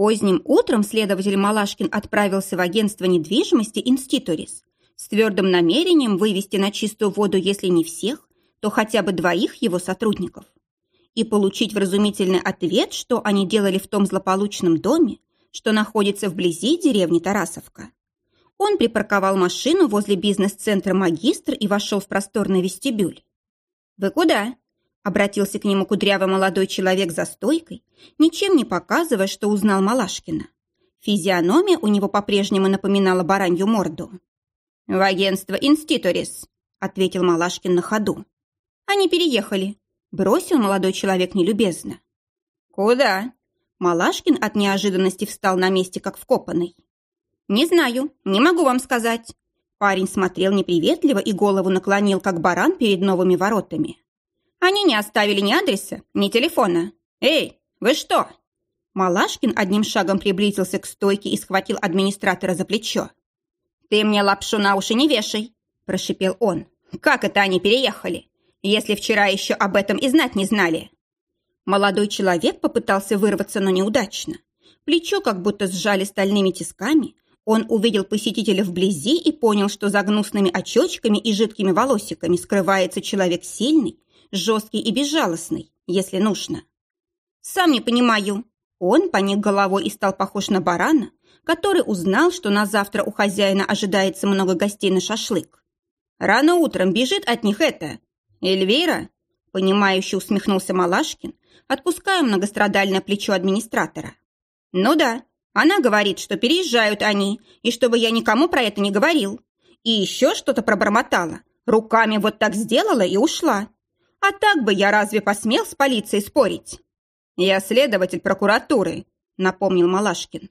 Поздним утром следователь Малашкин отправился в агентство недвижимости «Инститорис» с твердым намерением вывести на чистую воду, если не всех, то хотя бы двоих его сотрудников. И получить вразумительный ответ, что они делали в том злополучном доме, что находится вблизи деревни Тарасовка. Он припарковал машину возле бизнес-центра «Магистр» и вошел в просторный вестибюль. «Вы куда?» Обратился к нему кудрявый молодой человек за стойкой, ничем не показывая, что узнал Малашкина. Физиономия у него по-прежнему напоминала баранью морду. «В агентство «Инститорис», — ответил Малашкин на ходу. «Они переехали», — бросил молодой человек нелюбезно. «Куда?» Малашкин от неожиданности встал на месте, как вкопанный. «Не знаю, не могу вам сказать». Парень смотрел неприветливо и голову наклонил, как баран перед новыми воротами. Они не оставили ни адреса, ни телефона. Эй, вы что?» Малашкин одним шагом приблизился к стойке и схватил администратора за плечо. «Ты мне лапшу на уши не вешай», – прошипел он. «Как это они переехали, если вчера еще об этом и знать не знали?» Молодой человек попытался вырваться, но неудачно. Плечо как будто сжали стальными тисками. Он увидел посетителя вблизи и понял, что за гнусными очечками и жидкими волосиками скрывается человек сильный, жесткий и безжалостный, если нужно. Сам не понимаю. Он поник головой и стал похож на барана, который узнал, что на завтра у хозяина ожидается много гостей на шашлык. Рано утром бежит от них это. Эльвира? Понимающе усмехнулся Малашкин, отпуская многострадальное плечо администратора. Ну да, она говорит, что переезжают они, и чтобы я никому про это не говорил. И еще что-то пробормотала. Руками вот так сделала и ушла. А так бы я разве посмел с полицией спорить? Я следователь прокуратуры, напомнил Малашкин.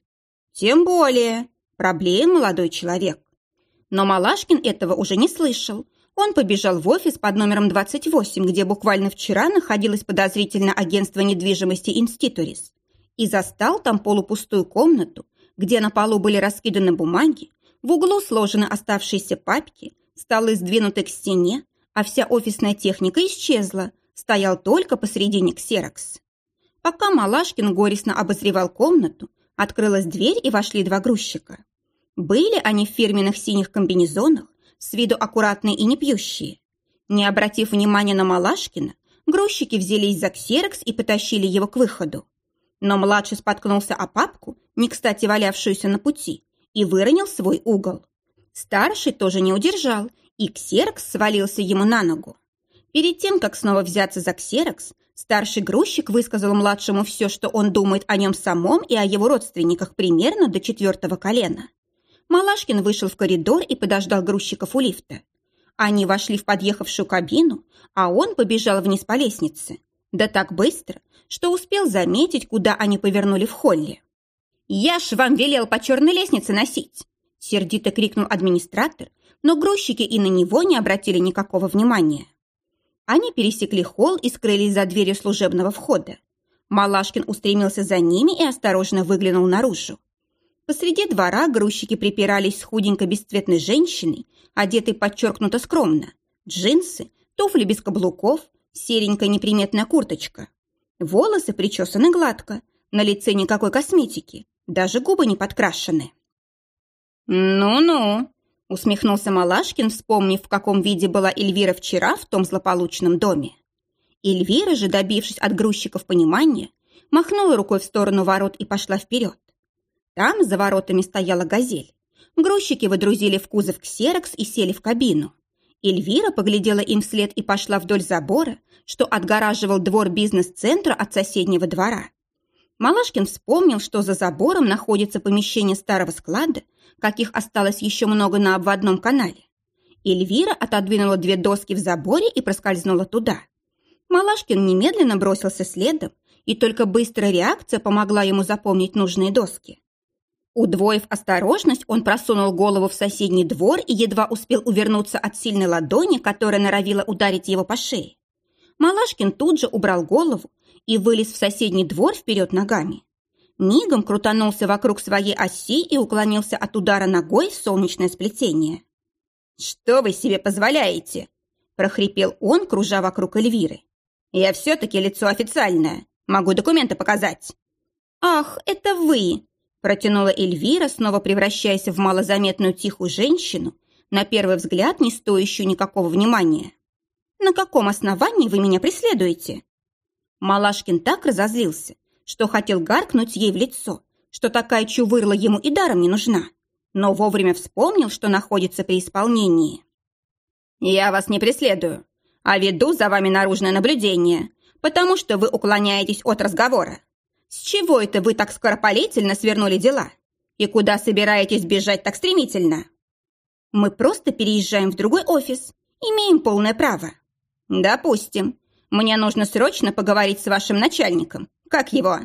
Тем более, проблем молодой человек. Но Малашкин этого уже не слышал. Он побежал в офис под номером 28, где буквально вчера находилось подозрительное агентство недвижимости «Инститорис», и застал там полупустую комнату, где на полу были раскиданы бумаги, в углу сложены оставшиеся папки, столы сдвинуты к стене, а вся офисная техника исчезла, стоял только посредине ксерокс. Пока Малашкин горестно обозревал комнату, открылась дверь и вошли два грузчика. Были они в фирменных синих комбинезонах, с виду аккуратные и не пьющие. Не обратив внимания на Малашкина, грузчики взялись за ксерокс и потащили его к выходу. Но младший споткнулся о папку, не кстати валявшуюся на пути, и выронил свой угол. Старший тоже не удержал и ксерокс свалился ему на ногу. Перед тем, как снова взяться за ксерокс, старший грузчик высказал младшему все, что он думает о нем самом и о его родственниках примерно до четвертого колена. Малашкин вышел в коридор и подождал грузчиков у лифта. Они вошли в подъехавшую кабину, а он побежал вниз по лестнице. Да так быстро, что успел заметить, куда они повернули в холле. «Я ж вам велел по черной лестнице носить!» Сердито крикнул администратор, но грузчики и на него не обратили никакого внимания. Они пересекли холл и скрылись за дверью служебного входа. Малашкин устремился за ними и осторожно выглянул наружу. Посреди двора грузчики припирались с худенькой бесцветной женщиной, одетой подчеркнуто скромно. Джинсы, туфли без каблуков, серенькая неприметная курточка. Волосы причесаны гладко, на лице никакой косметики, даже губы не подкрашены. «Ну-ну», Усмехнулся Малашкин, вспомнив, в каком виде была Эльвира вчера в том злополучном доме. Эльвира же, добившись от грузчиков понимания, махнула рукой в сторону ворот и пошла вперед. Там за воротами стояла газель. Грузчики выдрузили в кузов ксерокс и сели в кабину. Эльвира поглядела им вслед и пошла вдоль забора, что отгораживал двор бизнес-центра от соседнего двора. Малашкин вспомнил, что за забором находится помещение старого склада, каких осталось еще много на обводном канале. Эльвира отодвинула две доски в заборе и проскользнула туда. Малашкин немедленно бросился следом, и только быстрая реакция помогла ему запомнить нужные доски. Удвоив осторожность, он просунул голову в соседний двор и едва успел увернуться от сильной ладони, которая норовила ударить его по шее. Малашкин тут же убрал голову и вылез в соседний двор вперед ногами мигом крутанулся вокруг своей оси и уклонился от удара ногой в солнечное сплетение. «Что вы себе позволяете?» – прохрипел он, кружа вокруг Эльвиры. «Я все-таки лицо официальное. Могу документы показать». «Ах, это вы!» – протянула Эльвира, снова превращаясь в малозаметную тихую женщину, на первый взгляд не стоящую никакого внимания. «На каком основании вы меня преследуете?» Малашкин так разозлился, что хотел гаркнуть ей в лицо, что такая чувырла ему и даром не нужна, но вовремя вспомнил, что находится при исполнении. «Я вас не преследую, а веду за вами наружное наблюдение, потому что вы уклоняетесь от разговора. С чего это вы так скоропалительно свернули дела? И куда собираетесь бежать так стремительно?» «Мы просто переезжаем в другой офис, имеем полное право». «Допустим. Мне нужно срочно поговорить с вашим начальником. Как его?»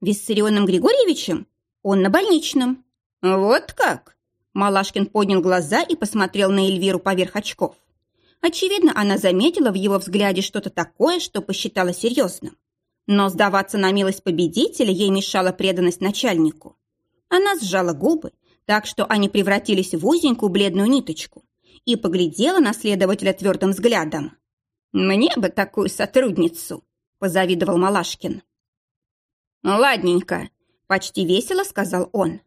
«Виссарионом Григорьевичем? Он на больничном». «Вот как?» Малашкин поднял глаза и посмотрел на Эльвиру поверх очков. Очевидно, она заметила в его взгляде что-то такое, что посчитала серьезным. Но сдаваться на милость победителя ей мешала преданность начальнику. Она сжала губы, так что они превратились в узенькую бледную ниточку, и поглядела на следователя твердым взглядом. «Мне бы такую сотрудницу!» – позавидовал Малашкин. «Ладненько», – почти весело сказал он.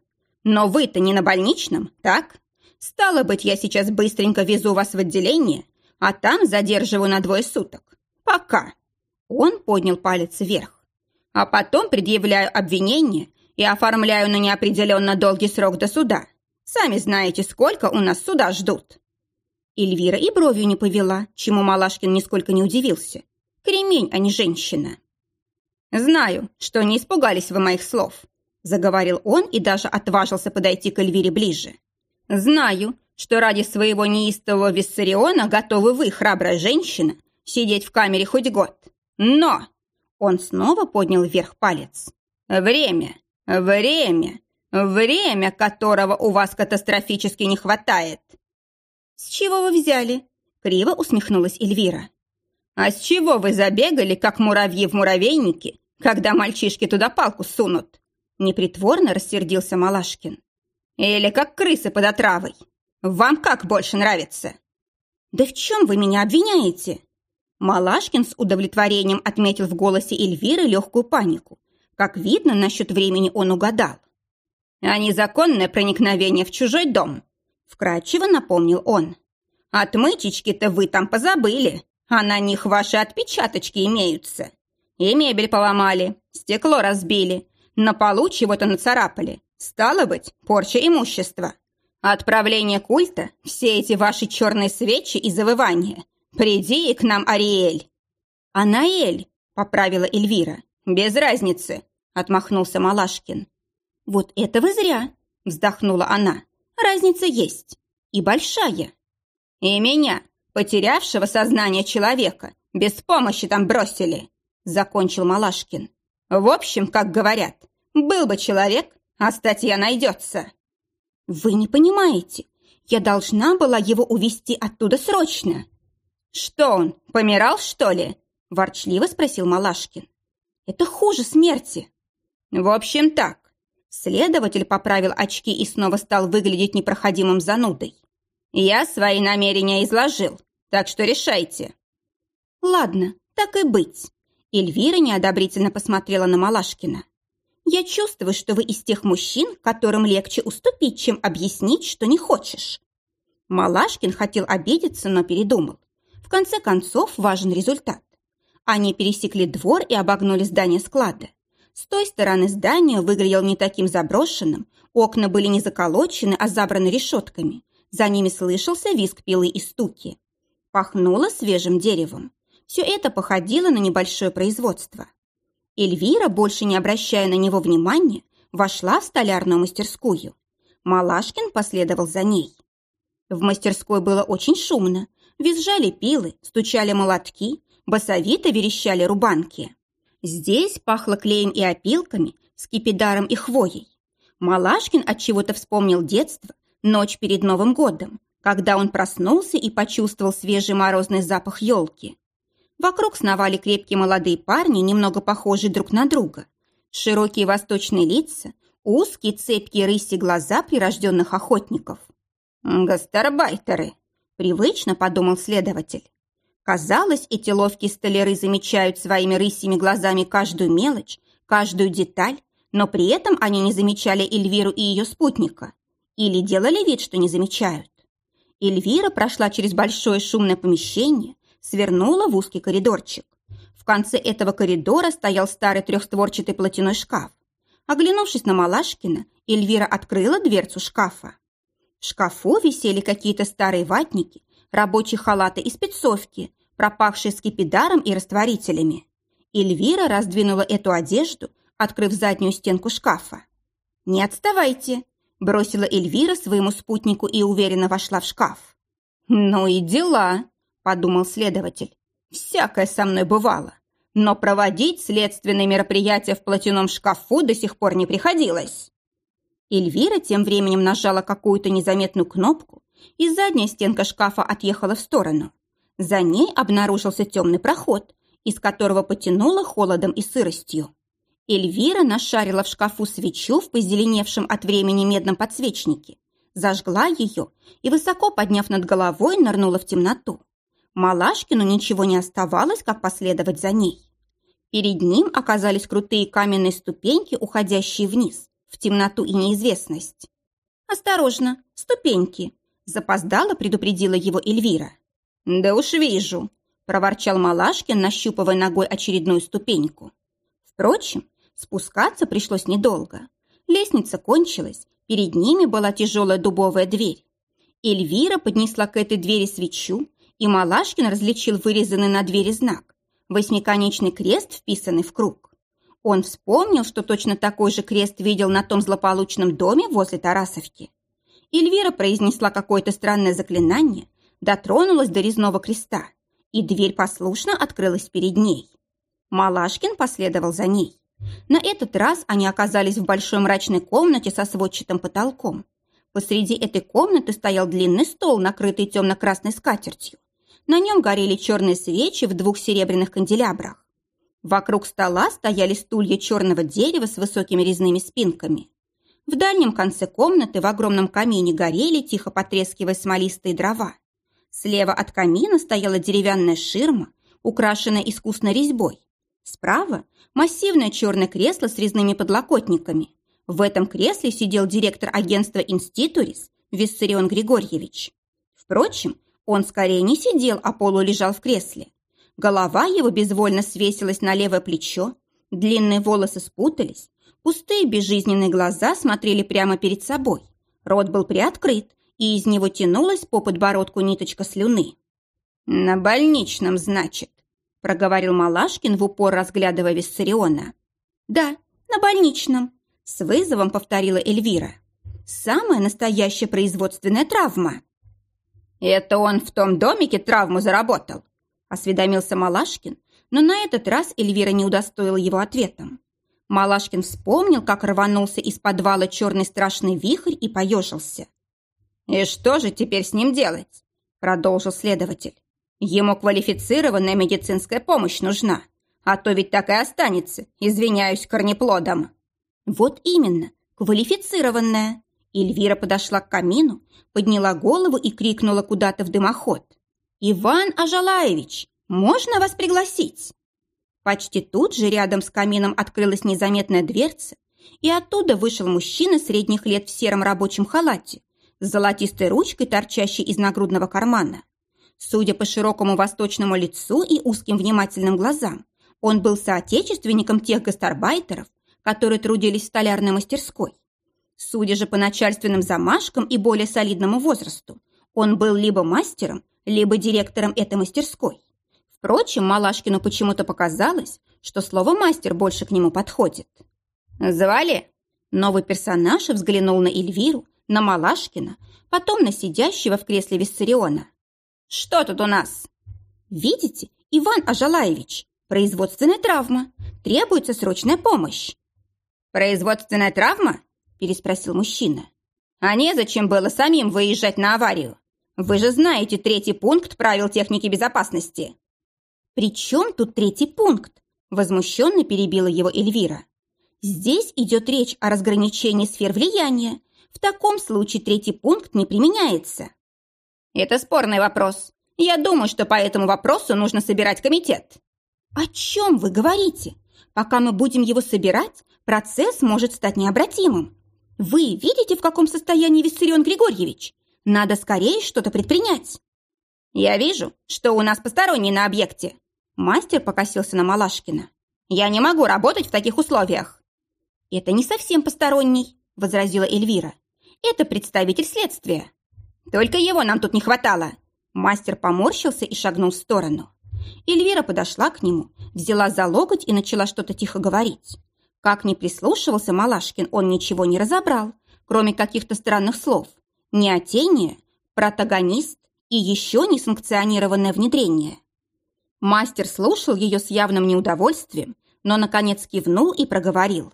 «Но вы-то не на больничном, так? Стало быть, я сейчас быстренько везу вас в отделение, а там задерживаю на двое суток. Пока». Он поднял палец вверх. «А потом предъявляю обвинение и оформляю на неопределенно долгий срок до суда. Сами знаете, сколько у нас суда ждут». Эльвира и бровью не повела, чему Малашкин нисколько не удивился. Кремень, а не женщина. «Знаю, что не испугались вы моих слов», – заговорил он и даже отважился подойти к Эльвире ближе. «Знаю, что ради своего неистового Виссариона готовы вы, храбрая женщина, сидеть в камере хоть год. Но...» Он снова поднял вверх палец. «Время, время, время, которого у вас катастрофически не хватает». «С чего вы взяли?» – криво усмехнулась Эльвира. «А с чего вы забегали, как муравьи в муравейнике, когда мальчишки туда палку сунут?» Непритворно рассердился Малашкин. «Или как крысы под отравой. Вам как больше нравится?» «Да в чем вы меня обвиняете?» Малашкин с удовлетворением отметил в голосе Эльвиры легкую панику. Как видно, насчет времени он угадал. «А незаконное проникновение в чужой дом?» Вкратчиво напомнил он. «Отмычечки-то вы там позабыли, а на них ваши отпечаточки имеются. И мебель поломали, стекло разбили, на полу чего-то нацарапали. Стало быть, порча имущества. Отправление культа, все эти ваши черные свечи и завывания. Приди к нам, Ариэль. Анаэль, поправила Эльвира. Без разницы, отмахнулся Малашкин. Вот это вы зря, вздохнула она. Разница есть. И большая. И меня, Потерявшего сознание человека без помощи там бросили», — закончил Малашкин. «В общем, как говорят, был бы человек, а статья найдется». «Вы не понимаете, я должна была его увести оттуда срочно». «Что он, помирал, что ли?» – ворчливо спросил Малашкин. «Это хуже смерти». «В общем, так». Следователь поправил очки и снова стал выглядеть непроходимым занудой. «Я свои намерения изложил. Так что решайте». «Ладно, так и быть». Эльвира неодобрительно посмотрела на Малашкина. «Я чувствую, что вы из тех мужчин, которым легче уступить, чем объяснить, что не хочешь». Малашкин хотел обидеться, но передумал. В конце концов, важен результат. Они пересекли двор и обогнули здание склада. С той стороны здания выглядел не таким заброшенным, окна были не заколочены, а забраны решетками. За ними слышался визг пилы и стуки. Пахнуло свежим деревом. Все это походило на небольшое производство. Эльвира, больше не обращая на него внимания, вошла в столярную мастерскую. Малашкин последовал за ней. В мастерской было очень шумно. Визжали пилы, стучали молотки, басовито верещали рубанки. Здесь пахло клеем и опилками, скипидаром и хвоей. Малашкин от чего то вспомнил детство, ночь перед Новым годом, когда он проснулся и почувствовал свежий морозный запах елки. Вокруг сновали крепкие молодые парни, немного похожие друг на друга. Широкие восточные лица, узкие цепкие рыси глаза прирожденных охотников. «Гастарбайтеры», — привычно подумал следователь. Казалось, эти ловкие столяры замечают своими рысьими глазами каждую мелочь, каждую деталь, но при этом они не замечали Эльвиру и ее спутника. Или делали вид, что не замечают. Эльвира прошла через большое шумное помещение, свернула в узкий коридорчик. В конце этого коридора стоял старый трехстворчатый платяной шкаф. Оглянувшись на Малашкина, Эльвира открыла дверцу шкафа. В шкафу висели какие-то старые ватники, рабочие халаты и спецовки, пропахшие скипидаром и растворителями. Эльвира раздвинула эту одежду, открыв заднюю стенку шкафа. «Не отставайте!» – бросила Эльвира своему спутнику и уверенно вошла в шкаф. «Ну и дела!» – подумал следователь. «Всякое со мной бывало, но проводить следственные мероприятия в платяном шкафу до сих пор не приходилось». Эльвира тем временем нажала какую-то незаметную кнопку, и задняя стенка шкафа отъехала в сторону. За ней обнаружился темный проход, из которого потянуло холодом и сыростью. Эльвира нашарила в шкафу свечу в позеленевшем от времени медном подсвечнике, зажгла ее и, высоко подняв над головой, нырнула в темноту. Малашкину ничего не оставалось, как последовать за ней. Перед ним оказались крутые каменные ступеньки, уходящие вниз, в темноту и неизвестность. «Осторожно, ступеньки!» – запоздало предупредила его Эльвира. «Да уж вижу», – проворчал Малашкин, нащупывая ногой очередную ступеньку. Впрочем, спускаться пришлось недолго. Лестница кончилась, перед ними была тяжелая дубовая дверь. Эльвира поднесла к этой двери свечу, и Малашкин различил вырезанный на двери знак – восьмиконечный крест, вписанный в круг. Он вспомнил, что точно такой же крест видел на том злополучном доме возле Тарасовки. Эльвира произнесла какое-то странное заклинание, дотронулась до резного креста, и дверь послушно открылась перед ней. Малашкин последовал за ней. На этот раз они оказались в большой мрачной комнате со сводчатым потолком. Посреди этой комнаты стоял длинный стол, накрытый темно-красной скатертью. На нем горели черные свечи в двух серебряных канделябрах. Вокруг стола стояли стулья черного дерева с высокими резными спинками. В дальнем конце комнаты в огромном камине горели, тихо потрескивая смолистые дрова. Слева от камина стояла деревянная ширма, украшенная искусной резьбой. Справа – массивное черное кресло с резными подлокотниками. В этом кресле сидел директор агентства «Институрис» Виссарион Григорьевич. Впрочем, он скорее не сидел, а полулежал в кресле. Голова его безвольно свесилась на левое плечо, длинные волосы спутались, пустые безжизненные глаза смотрели прямо перед собой. Рот был приоткрыт, и из него тянулась по подбородку ниточка слюны. «На больничном, значит», – проговорил Малашкин в упор, разглядывая Виссариона. «Да, на больничном», – с вызовом повторила Эльвира. «Самая настоящая производственная травма». «Это он в том домике травму заработал?» – осведомился Малашкин, но на этот раз Эльвира не удостоила его ответом. Малашкин вспомнил, как рванулся из подвала черный страшный вихрь и поежился. «И что же теперь с ним делать?» – продолжил следователь. «Ему квалифицированная медицинская помощь нужна, а то ведь так и останется, извиняюсь, корнеплодом». «Вот именно, квалифицированная». Эльвира подошла к камину, подняла голову и крикнула куда-то в дымоход. «Иван Ажалаевич, можно вас пригласить?» Почти тут же рядом с камином открылась незаметная дверца, и оттуда вышел мужчина средних лет в сером рабочем халате, с золотистой ручкой, торчащей из нагрудного кармана. Судя по широкому восточному лицу и узким внимательным глазам, он был соотечественником тех гастарбайтеров, которые трудились в столярной мастерской. Судя же по начальственным замашкам и более солидному возрасту, он был либо мастером, либо директором этой мастерской. Впрочем, Малашкину почему-то показалось, что слово «мастер» больше к нему подходит. «Звали?» Новый персонаж взглянул на Эльвиру, на Малашкина, потом на сидящего в кресле Виссариона. «Что тут у нас?» «Видите, Иван Ажалаевич, производственная травма. Требуется срочная помощь». «Производственная травма?» – переспросил мужчина. «А незачем было самим выезжать на аварию? Вы же знаете третий пункт правил техники безопасности». «При чем тут третий пункт?» – возмущенно перебила его Эльвира. «Здесь идет речь о разграничении сфер влияния, в таком случае третий пункт не применяется. Это спорный вопрос. Я думаю, что по этому вопросу нужно собирать комитет. О чем вы говорите? Пока мы будем его собирать, процесс может стать необратимым. Вы видите, в каком состоянии Виссарион Григорьевич? Надо скорее что-то предпринять. Я вижу, что у нас посторонний на объекте. Мастер покосился на Малашкина. Я не могу работать в таких условиях. Это не совсем посторонний, возразила Эльвира. Это представитель следствия. Только его нам тут не хватало. Мастер поморщился и шагнул в сторону. Эльвира подошла к нему, взяла за локоть и начала что-то тихо говорить. Как ни прислушивался Малашкин, он ничего не разобрал, кроме каких-то странных слов. Неотение, протагонист и еще несанкционированное внедрение. Мастер слушал ее с явным неудовольствием, но, наконец, кивнул и проговорил.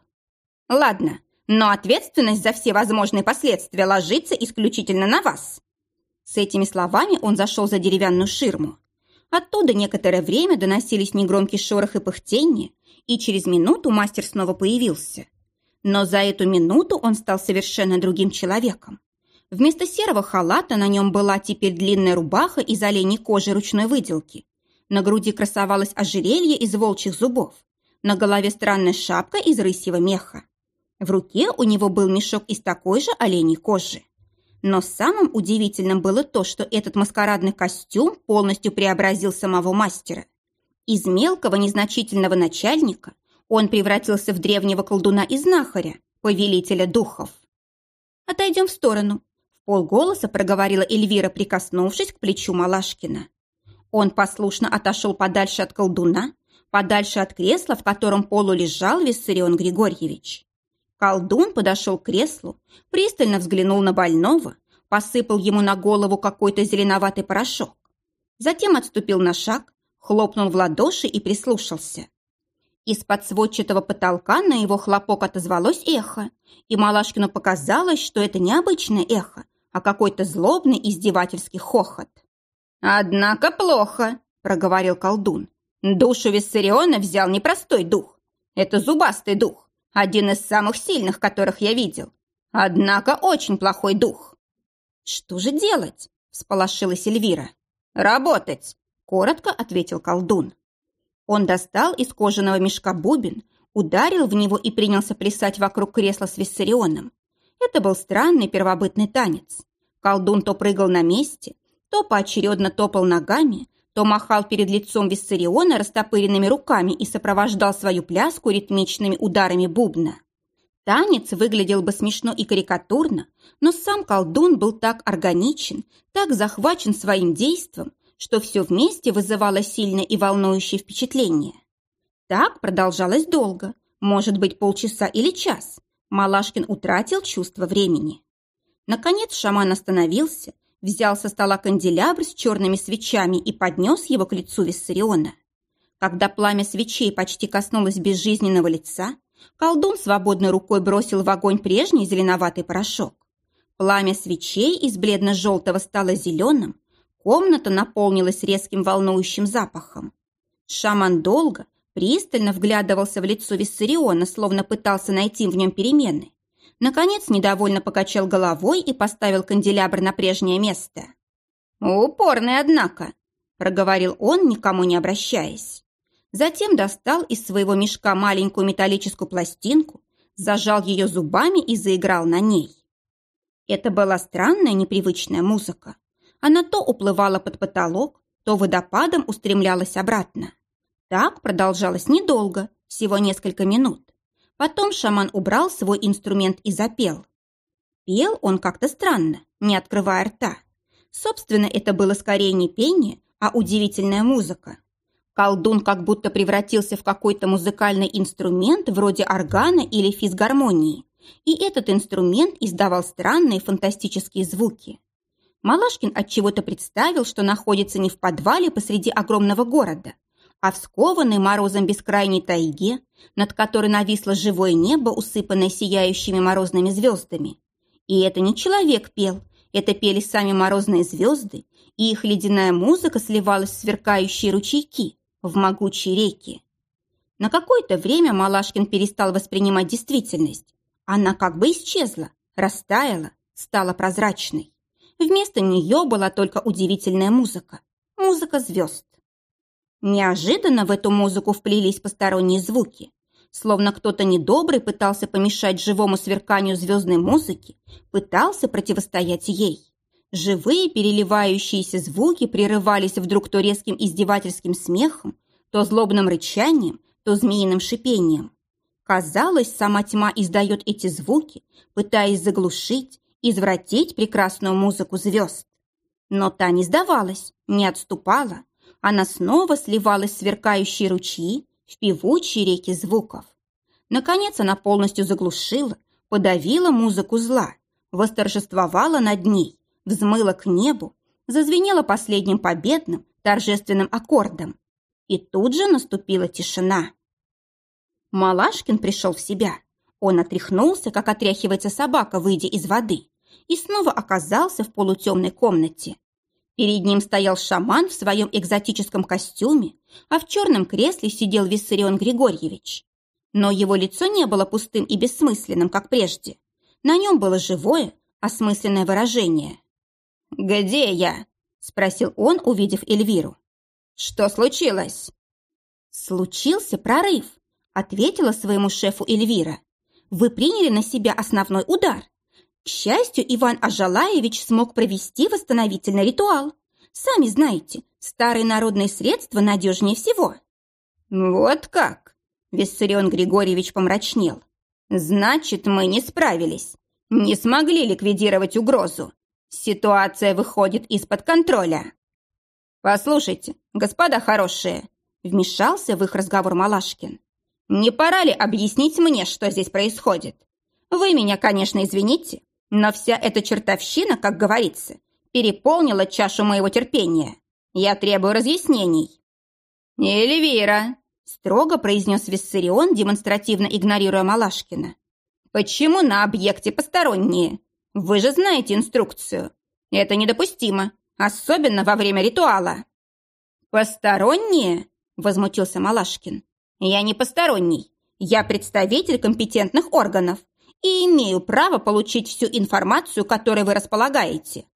«Ладно, но ответственность за все возможные последствия ложится исключительно на вас». С этими словами он зашел за деревянную ширму. Оттуда некоторое время доносились негромкий шорох и пыхтение, и через минуту мастер снова появился. Но за эту минуту он стал совершенно другим человеком. Вместо серого халата на нем была теперь длинная рубаха из оленей кожи ручной выделки. На груди красовалось ожерелье из волчьих зубов. На голове странная шапка из рысьего меха. В руке у него был мешок из такой же оленей кожи. Но самым удивительным было то, что этот маскарадный костюм полностью преобразил самого мастера. Из мелкого незначительного начальника он превратился в древнего колдуна и знахаря, повелителя духов. «Отойдем в сторону», – в полголоса проговорила Эльвира, прикоснувшись к плечу Малашкина. Он послушно отошел подальше от колдуна, подальше от кресла, в котором полу лежал Виссарион Григорьевич. Колдун подошел к креслу, пристально взглянул на больного, посыпал ему на голову какой-то зеленоватый порошок. Затем отступил на шаг, хлопнул в ладоши и прислушался. Из-под сводчатого потолка на его хлопок отозвалось эхо, и Малашкину показалось, что это не обычное эхо, а какой-то злобный издевательский хохот. «Однако плохо», — проговорил колдун. «Душу Виссариона взял непростой дух. Это зубастый дух. Один из самых сильных, которых я видел. Однако очень плохой дух. Что же делать? Всполошилась Эльвира. Работать, коротко ответил колдун. Он достал из кожаного мешка бубен, ударил в него и принялся плясать вокруг кресла с Виссарионом. Это был странный первобытный танец. Колдун то прыгал на месте, то поочередно топал ногами, то махал перед лицом Виссариона растопыренными руками и сопровождал свою пляску ритмичными ударами бубна. Танец выглядел бы смешно и карикатурно, но сам колдун был так органичен, так захвачен своим действом, что все вместе вызывало сильное и волнующее впечатление. Так продолжалось долго, может быть, полчаса или час. Малашкин утратил чувство времени. Наконец шаман остановился, взял со стола канделябр с черными свечами и поднес его к лицу Виссариона. Когда пламя свечей почти коснулось безжизненного лица, колдун свободной рукой бросил в огонь прежний зеленоватый порошок. Пламя свечей из бледно-желтого стало зеленым, комната наполнилась резким волнующим запахом. Шаман долго, пристально вглядывался в лицо Виссариона, словно пытался найти в нем перемены. Наконец, недовольно покачал головой и поставил канделябр на прежнее место. «Упорный, однако», – проговорил он, никому не обращаясь. Затем достал из своего мешка маленькую металлическую пластинку, зажал ее зубами и заиграл на ней. Это была странная непривычная музыка. Она то уплывала под потолок, то водопадом устремлялась обратно. Так продолжалось недолго, всего несколько минут. Потом шаман убрал свой инструмент и запел. Пел он как-то странно, не открывая рта. Собственно, это было скорее не пение, а удивительная музыка. Колдун как будто превратился в какой-то музыкальный инструмент вроде органа или физгармонии, и этот инструмент издавал странные фантастические звуки. Малашкин отчего-то представил, что находится не в подвале посреди огромного города, а в скованной морозом бескрайней тайге, над которой нависло живое небо, усыпанное сияющими морозными звездами. И это не человек пел, это пели сами морозные звезды, и их ледяная музыка сливалась в сверкающие ручейки, в могучие реки. На какое-то время Малашкин перестал воспринимать действительность. Она как бы исчезла, растаяла, стала прозрачной. Вместо нее была только удивительная музыка, музыка звезд. Неожиданно в эту музыку вплелись посторонние звуки. Словно кто-то недобрый пытался помешать живому сверканию звездной музыки, пытался противостоять ей. Живые переливающиеся звуки прерывались вдруг то резким издевательским смехом, то злобным рычанием, то змеиным шипением. Казалось, сама тьма издает эти звуки, пытаясь заглушить, извратить прекрасную музыку звезд. Но та не сдавалась, не отступала. Она снова сливалась в сверкающие ручьи, в певучие реки звуков. Наконец она полностью заглушила, подавила музыку зла, восторжествовала над ней, взмыла к небу, зазвенела последним победным, торжественным аккордом. И тут же наступила тишина. Малашкин пришел в себя. Он отряхнулся, как отряхивается собака, выйдя из воды, и снова оказался в полутемной комнате. Перед ним стоял шаман в своем экзотическом костюме, а в черном кресле сидел Виссарион Григорьевич. Но его лицо не было пустым и бессмысленным, как прежде. На нем было живое, осмысленное выражение. «Где я?» – спросил он, увидев Эльвиру. «Что случилось?» «Случился прорыв», – ответила своему шефу Эльвира. «Вы приняли на себя основной удар. К счастью, Иван Ажалаевич смог провести восстановительный ритуал. Сами знаете, старые народные средства надежнее всего». «Вот как?» – Виссарион Григорьевич помрачнел. «Значит, мы не справились, не смогли ликвидировать угрозу. Ситуация выходит из-под контроля. Послушайте, господа хорошие, вмешался в их разговор Малашкин. Не пора ли объяснить мне, что здесь происходит? Вы меня, конечно, извините, но вся эта чертовщина, как говорится, переполнила чашу моего терпения. Я требую разъяснений. «Эльвира», — строго произнес Виссарион, демонстративно игнорируя Малашкина. «Почему на объекте посторонние? Вы же знаете инструкцию. Это недопустимо, особенно во время ритуала». «Посторонние?» – возмутился Малашкин. «Я не посторонний. Я представитель компетентных органов и имею право получить всю информацию, которой вы располагаете.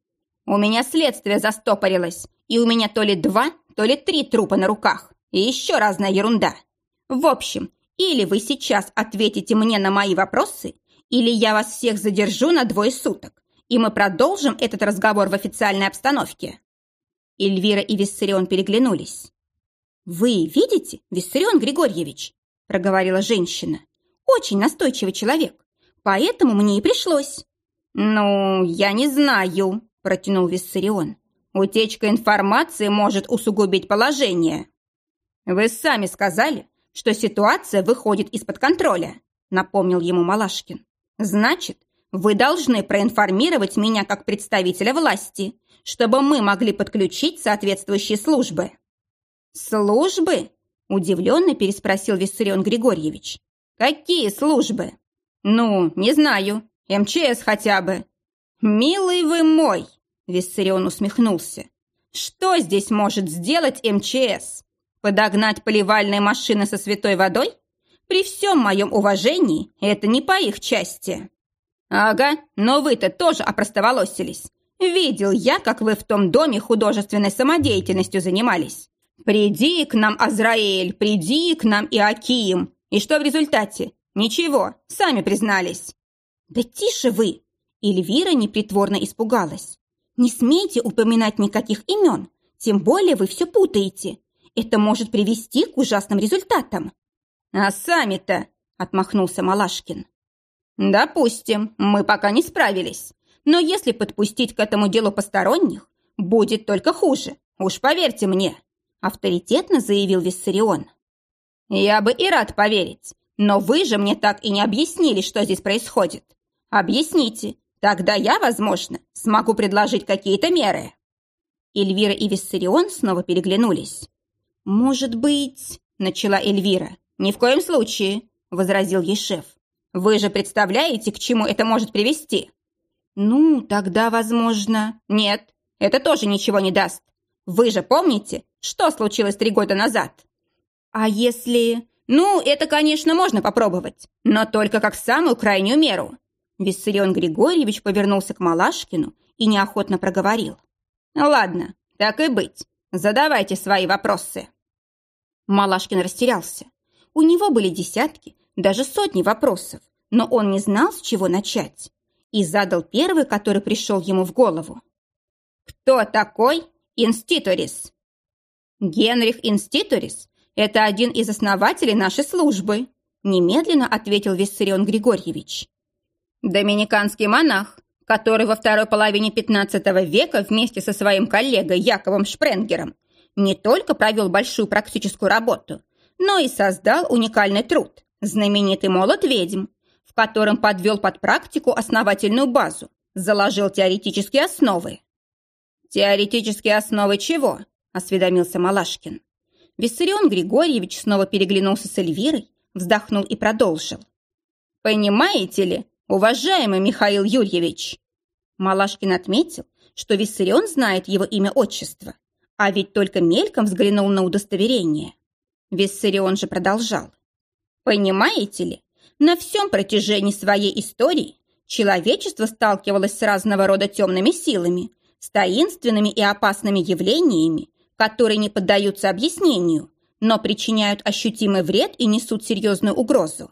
У меня следствие застопорилось, и у меня то ли два, то ли три трупа на руках, и еще разная ерунда. В общем, или вы сейчас ответите мне на мои вопросы, или я вас всех задержу на двое суток, и мы продолжим этот разговор в официальной обстановке». Эльвира и Виссарион переглянулись. «Вы видите, Виссарион Григорьевич?» – проговорила женщина. «Очень настойчивый человек, поэтому мне и пришлось». «Ну, я не знаю», – протянул Виссарион. «Утечка информации может усугубить положение». «Вы сами сказали, что ситуация выходит из-под контроля», – напомнил ему Малашкин. Значит, вы должны проинформировать меня как представителя власти, чтобы мы могли подключить соответствующие службы». «Службы?» – удивленно переспросил Виссарион Григорьевич. «Какие службы?» «Ну, не знаю. МЧС хотя бы». «Милый вы мой!» – Виссарион усмехнулся. «Что здесь может сделать МЧС? Подогнать поливальные машины со святой водой? При всем моем уважении это не по их части». «Ага, но вы-то тоже опростоволосились. Видел я, как вы в том доме художественной самодеятельностью занимались. Приди к нам, Азраэль, приди к нам, Иаким. И что в результате? Ничего, сами признались». «Да тише вы!» Эльвира непритворно испугалась. «Не смейте упоминать никаких имен, тем более вы все путаете. Это может привести к ужасным результатам». «А сами-то?» – отмахнулся Малашкин. «Допустим, мы пока не справились. Но если подпустить к этому делу посторонних, будет только хуже. Уж поверьте мне», – авторитетно заявил Виссарион. «Я бы и рад поверить, но вы же мне так и не объяснили, что здесь происходит. Объясните, тогда я, возможно, смогу предложить какие-то меры». Эльвира и Виссарион снова переглянулись. «Может быть...» – начала Эльвира. «Ни в коем случае», – возразил ей шеф. «Вы же представляете, к чему это может привести?» «Ну, тогда, возможно...» «Нет, это тоже ничего не даст. Вы же помните, что случилось три года назад?» «А если...» «Ну, это, конечно, можно попробовать, но только как самую крайнюю меру». Виссарион Григорьевич повернулся к Малашкину и неохотно проговорил. «Ладно, так и быть. Задавайте свои вопросы». Малашкин растерялся. У него были десятки, даже сотни вопросов, но он не знал, с чего начать. И задал первый, который пришел ему в голову. «Кто такой Инститорис?» «Генрих Инститорис – это один из основателей нашей службы», немедленно ответил Виссарион Григорьевич. «Доминиканский монах, который во второй половине XV века вместе со своим коллегой Яковом Шпренгером не только провел большую практическую работу, но и создал уникальный труд «Знаменитый молот ведьм», в котором подвел под практику основательную базу, заложил теоретические основы. «Теоретические основы чего?» – осведомился Малашкин. Виссарион Григорьевич снова переглянулся с Эльвирой, вздохнул и продолжил. «Понимаете ли, уважаемый Михаил Юрьевич!» Малашкин отметил, что Виссарион знает его имя-отчество, а ведь только мельком взглянул на удостоверение. Виссарион же продолжал. «Понимаете ли, на всем протяжении своей истории человечество сталкивалось с разного рода темными силами, с таинственными и опасными явлениями, которые не поддаются объяснению, но причиняют ощутимый вред и несут серьезную угрозу.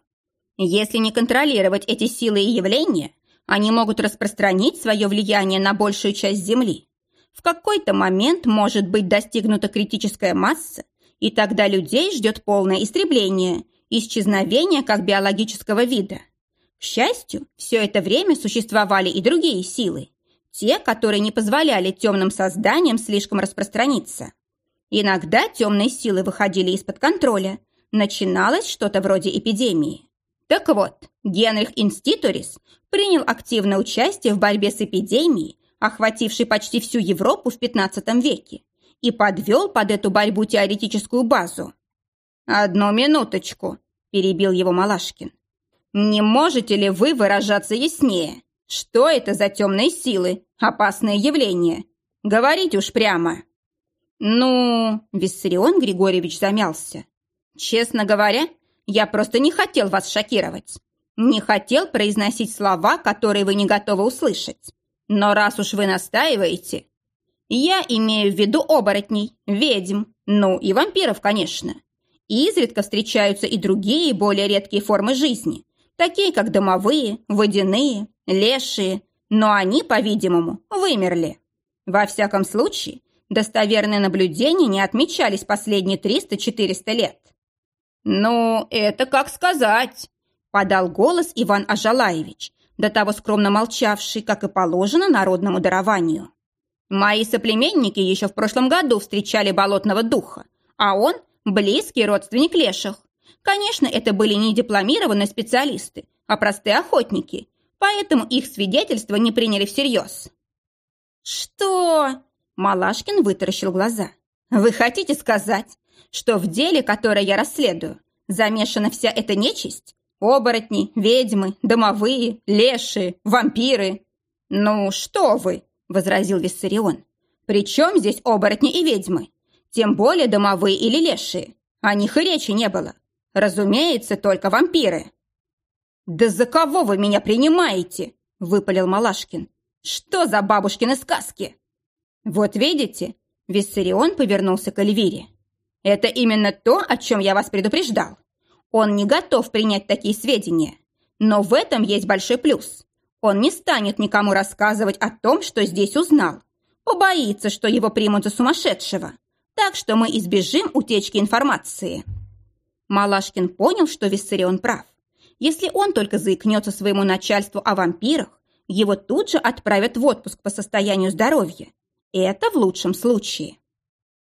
Если не контролировать эти силы и явления, они могут распространить свое влияние на большую часть Земли. В какой-то момент может быть достигнута критическая масса, и тогда людей ждет полное истребление, исчезновение как биологического вида. К счастью, все это время существовали и другие силы, те, которые не позволяли темным созданиям слишком распространиться. Иногда темные силы выходили из-под контроля, начиналось что-то вроде эпидемии. Так вот, Генрих Инститорис принял активное участие в борьбе с эпидемией, охватившей почти всю Европу в XV веке, и подвел под эту борьбу теоретическую базу. «Одну минуточку», – перебил его Малашкин. «Не можете ли вы выражаться яснее? Что это за темные силы, опасные явления? Говорите уж прямо». «Ну...» – Виссарион Григорьевич замялся. «Честно говоря, я просто не хотел вас шокировать. Не хотел произносить слова, которые вы не готовы услышать. Но раз уж вы настаиваете, я имею в виду оборотней, ведьм, ну и вампиров, конечно. Изредка встречаются и другие, более редкие формы жизни, такие как домовые, водяные, лешие, но они, по-видимому, вымерли. Во всяком случае, достоверные наблюдения не отмечались последние 300-400 лет. «Ну, это как сказать», – подал голос Иван Ажалаевич, до того скромно молчавший, как и положено народному дарованию. Мои соплеменники еще в прошлом году встречали болотного духа, а он – близкий родственник леших. Конечно, это были не дипломированные специалисты, а простые охотники, поэтому их свидетельства не приняли всерьез. «Что?» – Малашкин вытаращил глаза. «Вы хотите сказать, что в деле, которое я расследую, замешана вся эта нечисть? Оборотни, ведьмы, домовые, лешие, вампиры?» «Ну, что вы!» – возразил Виссарион. «При чем здесь оборотни и ведьмы? Тем более домовые или лешие. О них и речи не было. Разумеется, только вампиры». «Да за кого вы меня принимаете?» – выпалил Малашкин. «Что за бабушкины сказки?» «Вот видите?» – Виссарион повернулся к Эльвире. «Это именно то, о чем я вас предупреждал. Он не готов принять такие сведения. Но в этом есть большой плюс. Он не станет никому рассказывать о том, что здесь узнал. Побоится, что его примут за сумасшедшего. Так что мы избежим утечки информации. Малашкин понял, что Виссарион прав. Если он только заикнется своему начальству о вампирах, его тут же отправят в отпуск по состоянию здоровья. Это в лучшем случае.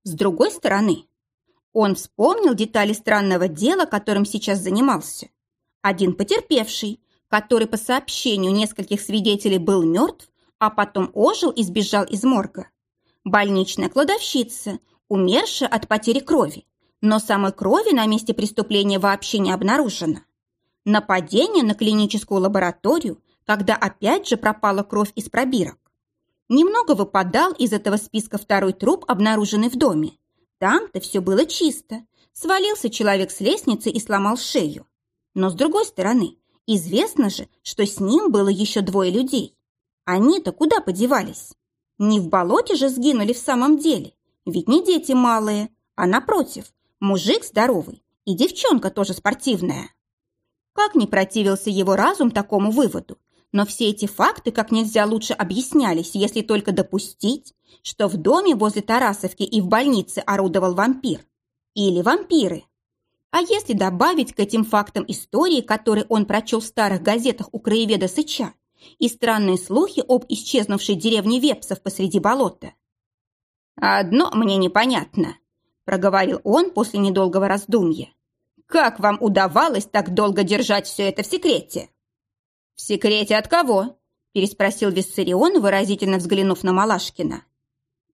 С другой стороны, он вспомнил детали странного дела, которым сейчас занимался. Один потерпевший, который по сообщению нескольких свидетелей был мертв, а потом ожил и сбежал из морга. Больничная кладовщица, умершая от потери крови, но самой крови на месте преступления вообще не обнаружено. Нападение на клиническую лабораторию, когда опять же пропала кровь из пробирок. Немного выпадал из этого списка второй труп, обнаруженный в доме. Там-то все было чисто. Свалился человек с лестницы и сломал шею. Но с другой стороны, Известно же, что с ним было еще двое людей. Они-то куда подевались? Не в болоте же сгинули в самом деле, ведь не дети малые, а напротив, Мужик здоровый и девчонка тоже спортивная. Как не противился его разум такому выводу, но все эти факты как нельзя лучше объяснялись, если только допустить, что в доме возле Тарасовки и в больнице орудовал вампир. Или вампиры. А если добавить к этим фактам истории, которые он прочел в старых газетах у краеведа Сыча, и странные слухи об исчезнувшей деревне Вепсов посреди болота? «Одно мне непонятно», – проговорил он после недолгого раздумья. «Как вам удавалось так долго держать все это в секрете?» «В секрете от кого?» – переспросил Виссарион, выразительно взглянув на Малашкина.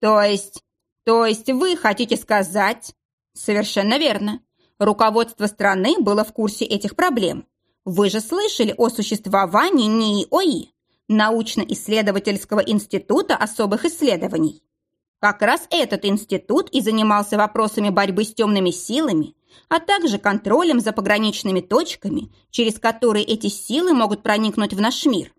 «То есть... То есть вы хотите сказать...» «Совершенно верно. Руководство страны было в курсе этих проблем. Вы же слышали о существовании НИИОИ, научно-исследовательского института особых исследований. Как раз этот институт и занимался вопросами борьбы с темными силами, а также контролем за пограничными точками, через которые эти силы могут проникнуть в наш мир.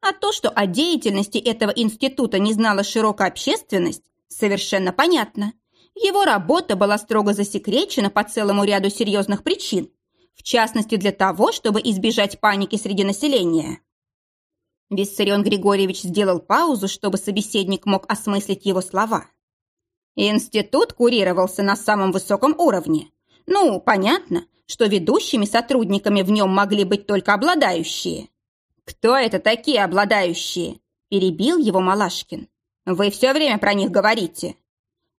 А то, что о деятельности этого института не знала широкая общественность, совершенно понятно. Его работа была строго засекречена по целому ряду серьезных причин, в частности для того, чтобы избежать паники среди населения. Виссарион Григорьевич сделал паузу, чтобы собеседник мог осмыслить его слова. Институт курировался на самом высоком уровне, ну, понятно, что ведущими сотрудниками в нем могли быть только обладающие. «Кто это такие обладающие?» – перебил его Малашкин. «Вы все время про них говорите».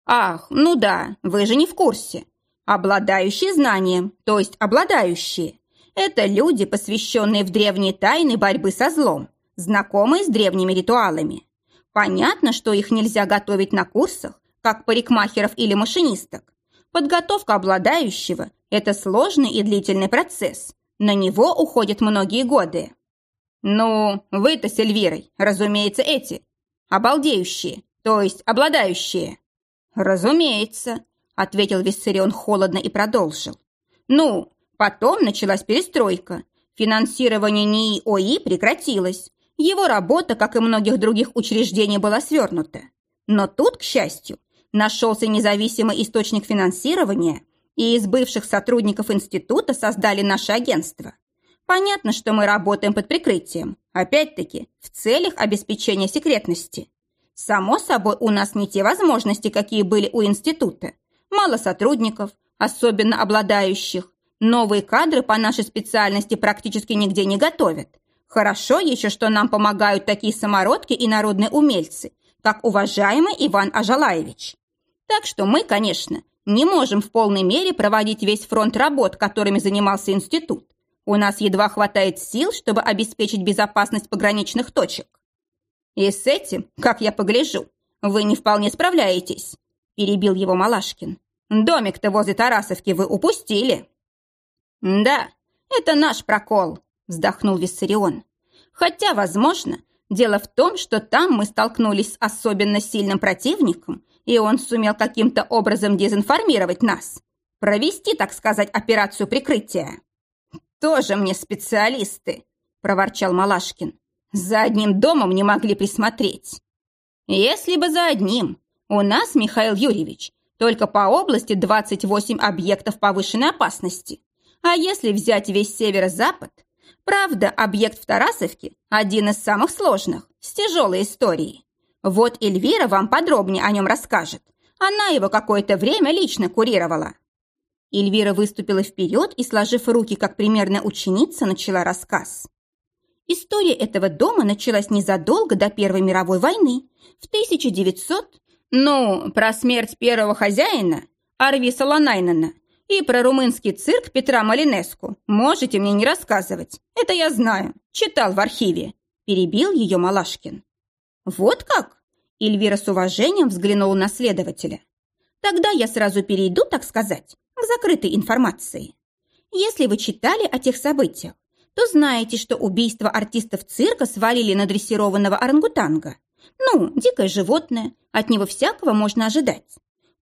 «Ах, ну да, вы же не в курсе. Обладающие знанием, то есть обладающие. Это люди, посвященные в древние тайны борьбы со злом, знакомые с древними ритуалами. Понятно, что их нельзя готовить на курсах, как парикмахеров или машинисток. Подготовка обладающего – это сложный и длительный процесс. На него уходят многие годы. Ну, вы-то с Эльвирой, разумеется, эти. Обалдеющие, то есть обладающие. Разумеется, ответил Виссарион холодно и продолжил. Ну, потом началась перестройка. Финансирование НИИ ОИ прекратилось. Его работа, как и многих других учреждений, была свернута. Но тут, к счастью, нашелся независимый источник финансирования, и из бывших сотрудников института создали наше агентство. Понятно, что мы работаем под прикрытием, опять-таки, в целях обеспечения секретности. Само собой, у нас не те возможности, какие были у института. Мало сотрудников, особенно обладающих. Новые кадры по нашей специальности практически нигде не готовят. Хорошо еще, что нам помогают такие самородки и народные умельцы, как уважаемый Иван Ажалаевич. Так что мы, конечно, не можем в полной мере проводить весь фронт работ, которыми занимался институт. У нас едва хватает сил, чтобы обеспечить безопасность пограничных точек. И с этим, как я погляжу, вы не вполне справляетесь, перебил его Малашкин. Домик-то возле Тарасовки вы упустили. Да, это наш прокол, вздохнул Виссарион. Хотя, возможно, дело в том, что там мы столкнулись с особенно сильным противником, и он сумел каким-то образом дезинформировать нас. Провести, так сказать, операцию прикрытия. «Тоже мне специалисты», – проворчал Малашкин. «За одним домом не могли присмотреть». «Если бы за одним. У нас, Михаил Юрьевич, только по области 28 объектов повышенной опасности. А если взять весь северо-запад, правда, объект в Тарасовке – один из самых сложных, с тяжелой историей. Вот Эльвира вам подробнее о нем расскажет. Она его какое-то время лично курировала». Эльвира выступила вперед и, сложив руки, как примерная ученица, начала рассказ. История этого дома началась незадолго до Первой мировой войны, в 1900... Ну, про смерть первого хозяина, Арвиса Ланайнена, и про румынский цирк Петра Малинеску можете мне не рассказывать. Это я знаю, читал в архиве. Перебил ее Малашкин. «Вот как?» Эльвира с уважением взглянула на следователя. «Тогда я сразу перейду, так сказать, к закрытой информации. Если вы читали о тех событиях, то знаете, что убийство артистов цирка свалили на дрессированного орангутанга. Ну, дикое животное, от него всякого можно ожидать.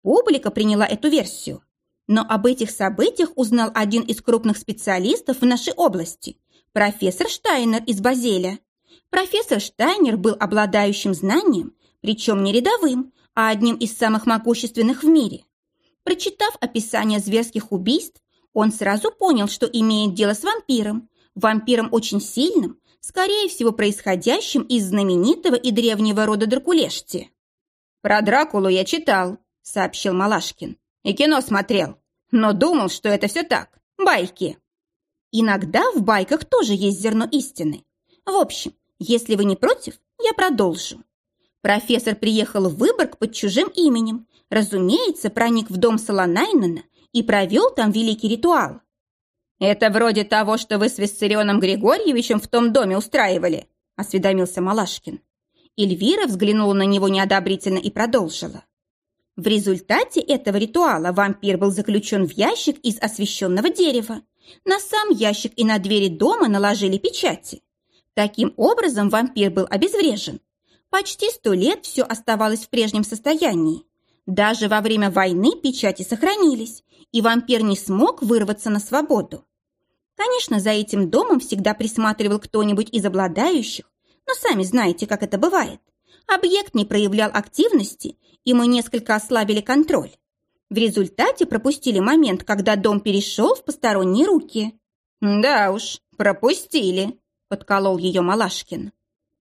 Публика приняла эту версию. Но об этих событиях узнал один из крупных специалистов в нашей области, профессор Штайнер из Базеля. Профессор Штайнер был обладающим знанием, причем не рядовым, а одним из самых могущественных в мире. Прочитав описание зверских убийств, он сразу понял, что имеет дело с вампиром, вампиром очень сильным, скорее всего, происходящим из знаменитого и древнего рода Дракулешти. «Про Дракулу я читал», — сообщил Малашкин. «И кино смотрел, но думал, что это все так, байки». Иногда в байках тоже есть зерно истины. В общем, если вы не против, я продолжу. Профессор приехал в Выборг под чужим именем, разумеется, проник в дом Солонайнена и провел там великий ритуал. «Это вроде того, что вы с Виссарионом Григорьевичем в том доме устраивали», – осведомился Малашкин. Эльвира взглянула на него неодобрительно и продолжила. В результате этого ритуала вампир был заключен в ящик из освященного дерева. На сам ящик и на двери дома наложили печати. Таким образом вампир был обезврежен. Почти сто лет все оставалось в прежнем состоянии. Даже во время войны печати сохранились, и вампир не смог вырваться на свободу. Конечно, за этим домом всегда присматривал кто-нибудь из обладающих, но сами знаете, как это бывает. Объект не проявлял активности, и мы несколько ослабили контроль. В результате пропустили момент, когда дом перешел в посторонние руки. «Да уж, пропустили», – подколол ее Малашкин.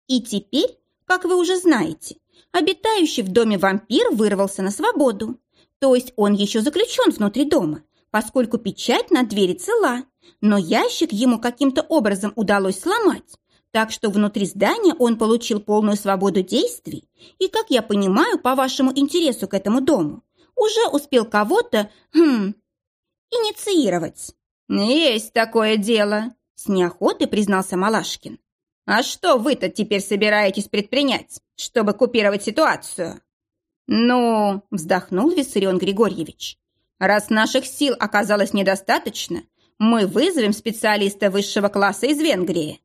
«И теперь, как вы уже знаете, обитающий в доме вампир вырвался на свободу. То есть он еще заключен внутри дома, поскольку печать на двери цела, но ящик ему каким-то образом удалось сломать, так что внутри здания он получил полную свободу действий и, как я понимаю, по вашему интересу к этому дому, уже успел кого-то, хм, инициировать. «Есть такое дело», – с неохотой признался Малашкин. «А что вы-то теперь собираетесь предпринять, чтобы купировать ситуацию?» «Ну», – вздохнул Виссарион Григорьевич, «раз наших сил оказалось недостаточно, мы вызовем специалиста высшего класса из Венгрии.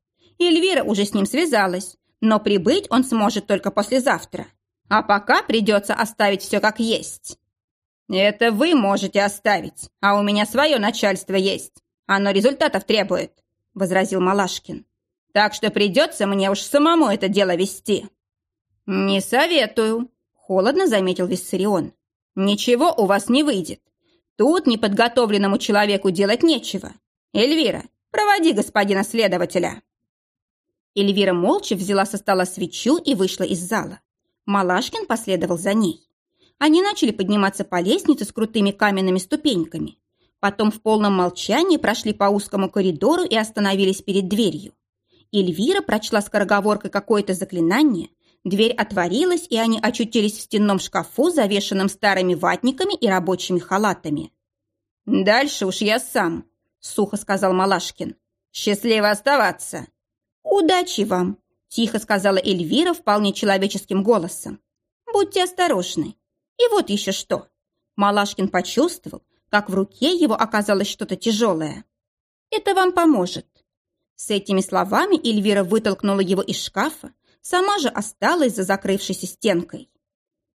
Эльвира уже с ним связалась, но прибыть он сможет только послезавтра. А пока придется оставить все как есть». «Это вы можете оставить, а у меня свое начальство есть. Оно результатов требует», – возразил Малашкин. «Так что придется мне уж самому это дело вести». «Не советую», – холодно заметил Виссарион. «Ничего у вас не выйдет. Тут неподготовленному человеку делать нечего. Эльвира, проводи господина следователя». Эльвира молча взяла со стола свечу и вышла из зала. Малашкин последовал за ней. Они начали подниматься по лестнице с крутыми каменными ступеньками. Потом в полном молчании прошли по узкому коридору и остановились перед дверью. Эльвира прочла скороговоркой какое-то заклинание, дверь отворилась, и они очутились в стенном шкафу, завешенном старыми ватниками и рабочими халатами. «Дальше уж я сам», — сухо сказал Малашкин. «Счастливо оставаться!» «Удачи вам!» – тихо сказала Эльвира вполне человеческим голосом. «Будьте осторожны. И вот еще что!» Малашкин почувствовал, как в руке его оказалось что-то тяжелое. «Это вам поможет». С этими словами Эльвира вытолкнула его из шкафа, сама же осталась за закрывшейся стенкой.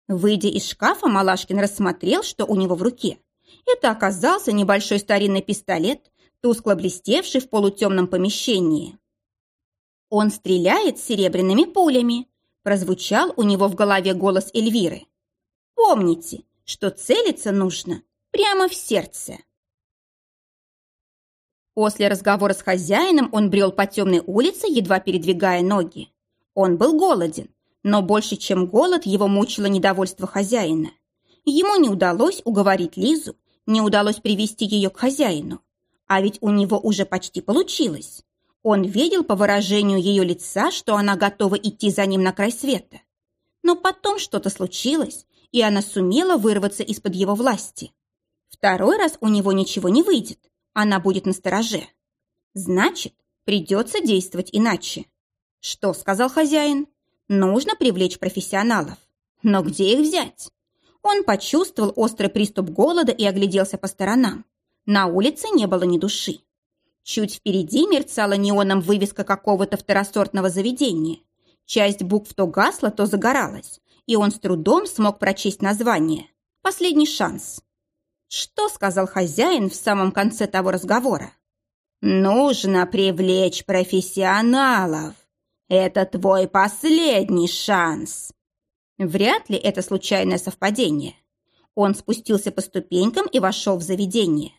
Выйдя из шкафа, Малашкин рассмотрел, что у него в руке. Это оказался небольшой старинный пистолет, тускло блестевший в полутемном помещении. «Он стреляет серебряными пулями», прозвучал у него в голове голос Эльвиры. «Помните, что целиться нужно прямо в сердце». После разговора с хозяином он брел по темной улице, едва передвигая ноги. Он был голоден, но больше, чем голод, его мучило недовольство хозяина. Ему не удалось уговорить Лизу, не удалось привести ее к хозяину. А ведь у него уже почти получилось. Он видел по выражению ее лица, что она готова идти за ним на край света. Но потом что-то случилось, и она сумела вырваться из-под его власти. Второй раз у него ничего не выйдет, она будет на стороже. Значит, придется действовать иначе. Что сказал хозяин? Нужно привлечь профессионалов. Но где их взять? Он почувствовал острый приступ голода и огляделся по сторонам. На улице не было ни души. Чуть впереди мерцала неоном вывеска какого-то второсортного заведения. Часть букв то гасла, то загоралась, и он с трудом смог прочесть название. Последний шанс. Что сказал хозяин в самом конце того разговора? «Нужно привлечь профессионалов. Это твой последний шанс». Вряд ли это случайное совпадение. Он спустился по ступенькам и вошел в заведение.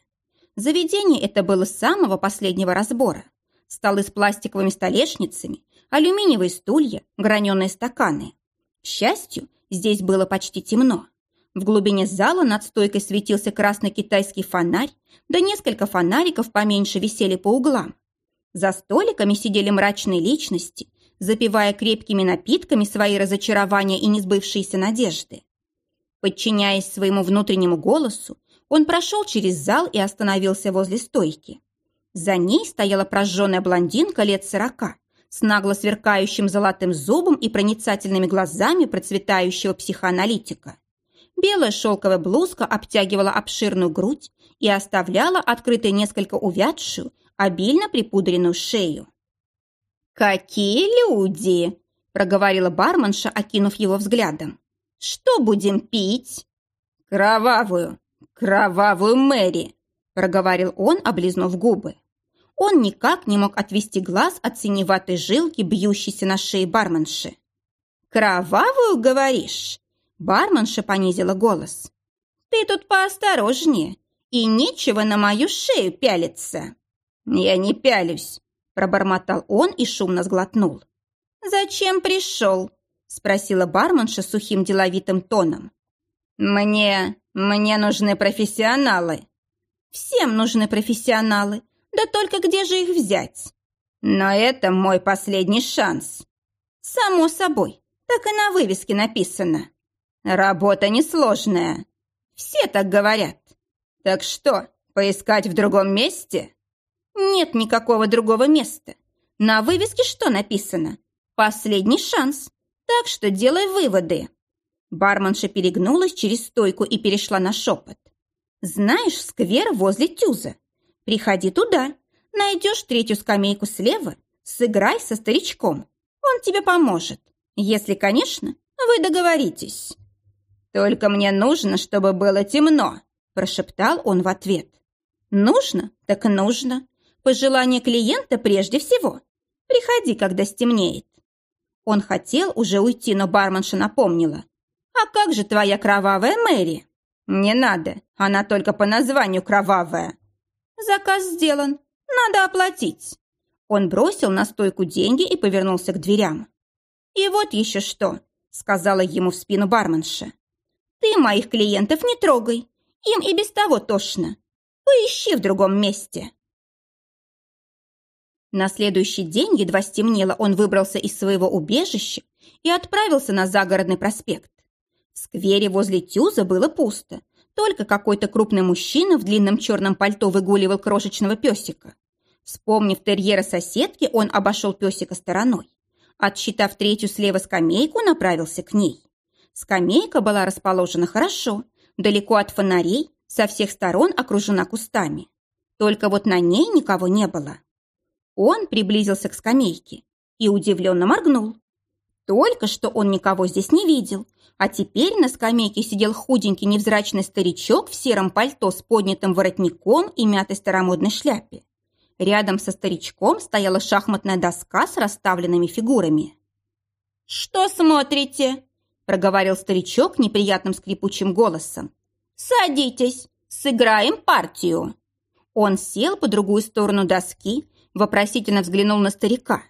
Заведение это было с самого последнего разбора. Столы с пластиковыми столешницами, алюминиевые стулья, граненые стаканы. К счастью, здесь было почти темно. В глубине зала над стойкой светился красный китайский фонарь, да несколько фонариков поменьше висели по углам. За столиками сидели мрачные личности, запивая крепкими напитками свои разочарования и несбывшиеся надежды. Подчиняясь своему внутреннему голосу, он прошел через зал и остановился возле стойки. За ней стояла прожженная блондинка лет сорока, с нагло сверкающим золотым зубом и проницательными глазами процветающего психоаналитика. Белая шелковая блузка обтягивала обширную грудь и оставляла открытой несколько увядшую, обильно припудренную шею. «Какие люди!» – проговорила барменша, окинув его взглядом. «Что будем пить?» «Кровавую, кровавую Мэри!» – проговорил он, облизнув губы. Он никак не мог отвести глаз от синеватой жилки, бьющейся на шее барменши. «Кровавую, говоришь?» Барменша понизила голос. «Ты тут поосторожнее, и нечего на мою шею пялиться». «Я не пялюсь», – пробормотал он и шумно сглотнул. «Зачем пришел?» – спросила барменша сухим деловитым тоном. «Мне... мне нужны профессионалы». «Всем нужны профессионалы, да только где же их взять?» «Но это мой последний шанс». «Само собой, так и на вывеске написано». Работа несложная. Все так говорят. Так что, поискать в другом месте? Нет никакого другого места. На вывеске что написано? Последний шанс. Так что делай выводы. Барменша перегнулась через стойку и перешла на шепот. Знаешь сквер возле Тюза? Приходи туда. Найдешь третью скамейку слева. Сыграй со старичком. Он тебе поможет. Если, конечно, вы договоритесь. «Только мне нужно, чтобы было темно», – прошептал он в ответ. «Нужно? Так нужно. Пожелание клиента прежде всего. Приходи, когда стемнеет». Он хотел уже уйти, но барменша напомнила. «А как же твоя кровавая Мэри?» «Не надо, она только по названию кровавая». «Заказ сделан, надо оплатить». Он бросил на стойку деньги и повернулся к дверям. «И вот еще что», — сказала ему в спину барменша. Ты моих клиентов не трогай, им и без того тошно. Поищи в другом месте. На следующий день, едва стемнело, он выбрался из своего убежища и отправился на загородный проспект. В сквере возле Тюза было пусто, только какой-то крупный мужчина в длинном черном пальто выгуливал крошечного песика. Вспомнив терьера соседки, он обошел песика стороной. Отсчитав третью слева скамейку, направился к ней. Скамейка была расположена хорошо, далеко от фонарей, со всех сторон окружена кустами. Только вот на ней никого не было. Он приблизился к скамейке и удивленно моргнул. Только что он никого здесь не видел, а теперь на скамейке сидел худенький невзрачный старичок в сером пальто с поднятым воротником и мятой старомодной шляпе. Рядом со старичком стояла шахматная доска с расставленными фигурами. «Что смотрите?» проговорил старичок неприятным скрипучим голосом. «Садитесь, сыграем партию». Он сел по другую сторону доски, вопросительно взглянул на старика.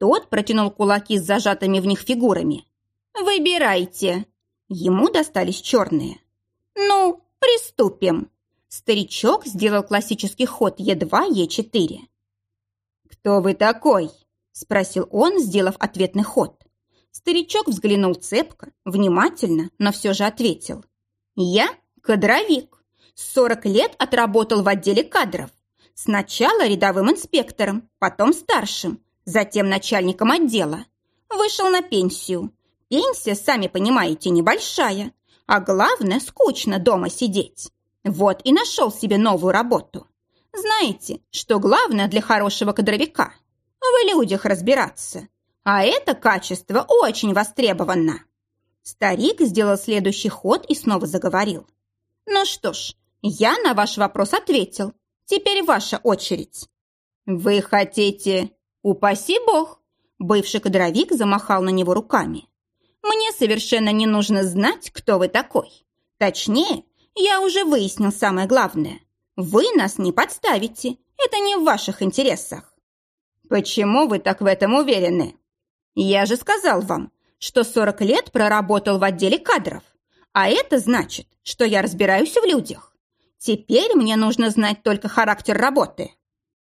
Тот протянул кулаки с зажатыми в них фигурами. «Выбирайте». Ему достались черные. «Ну, приступим». Старичок сделал классический ход Е2, Е4. «Кто вы такой?» – спросил он, сделав ответный ход. Старичок взглянул цепко, внимательно, но все же ответил. «Я кадровик. Сорок лет отработал в отделе кадров. Сначала рядовым инспектором, потом старшим, затем начальником отдела. Вышел на пенсию. Пенсия, сами понимаете, небольшая. А главное, скучно дома сидеть. Вот и нашел себе новую работу. Знаете, что главное для хорошего кадровика? В людях разбираться. А это качество очень востребовано. Старик сделал следующий ход и снова заговорил. Ну что ж, я на ваш вопрос ответил. Теперь ваша очередь. Вы хотите... Упаси бог. Бывший кадровик замахал на него руками. Мне совершенно не нужно знать, кто вы такой. Точнее, Я уже выяснил самое главное. Вы нас не подставите. Это не в ваших интересах. Почему вы так в этом уверены? Я же сказал вам, что 40 лет проработал в отделе кадров. А это значит, что я разбираюсь в людях. Теперь мне нужно знать только характер работы.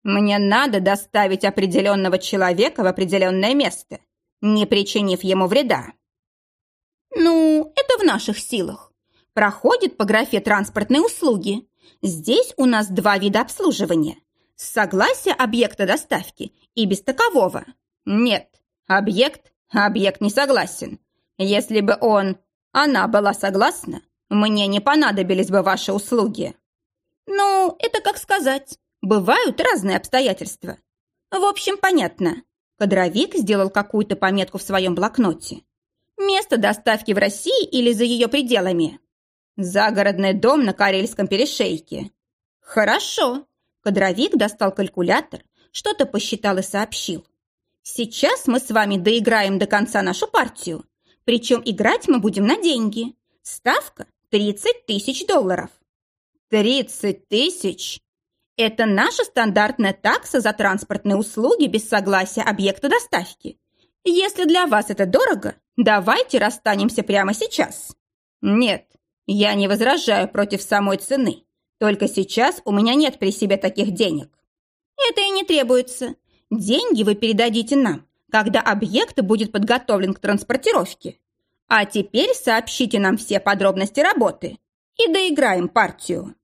Мне надо доставить определенного человека в определенное место, не причинив ему вреда. Ну, это в наших силах. Проходит по графе транспортные услуги. Здесь у нас два вида обслуживания. Согласие объекта доставки и без такового. Нет, объект, объект не согласен. Если бы он, она была согласна, мне не понадобились бы ваши услуги. Ну, это как сказать. Бывают разные обстоятельства. В общем, понятно. Кадровик сделал какую-то пометку в своем блокноте. Место доставки в России или за ее пределами? Загородный дом на Карельском перешейке. Хорошо. Кадровик достал калькулятор, что-то посчитал и сообщил. Сейчас мы с вами доиграем до конца нашу партию. Причем играть мы будем на деньги. Ставка 30 тысяч долларов. 30 тысяч? Это наша стандартная такса за транспортные услуги без согласия объекта доставки. Если для вас это дорого, давайте расстанемся прямо сейчас. Нет, я не возражаю против самой цены. Только сейчас у меня нет при себе таких денег. Это и не требуется. Деньги вы передадите нам, когда объект будет подготовлен к транспортировке. А теперь сообщите нам все подробности работы и доиграем партию.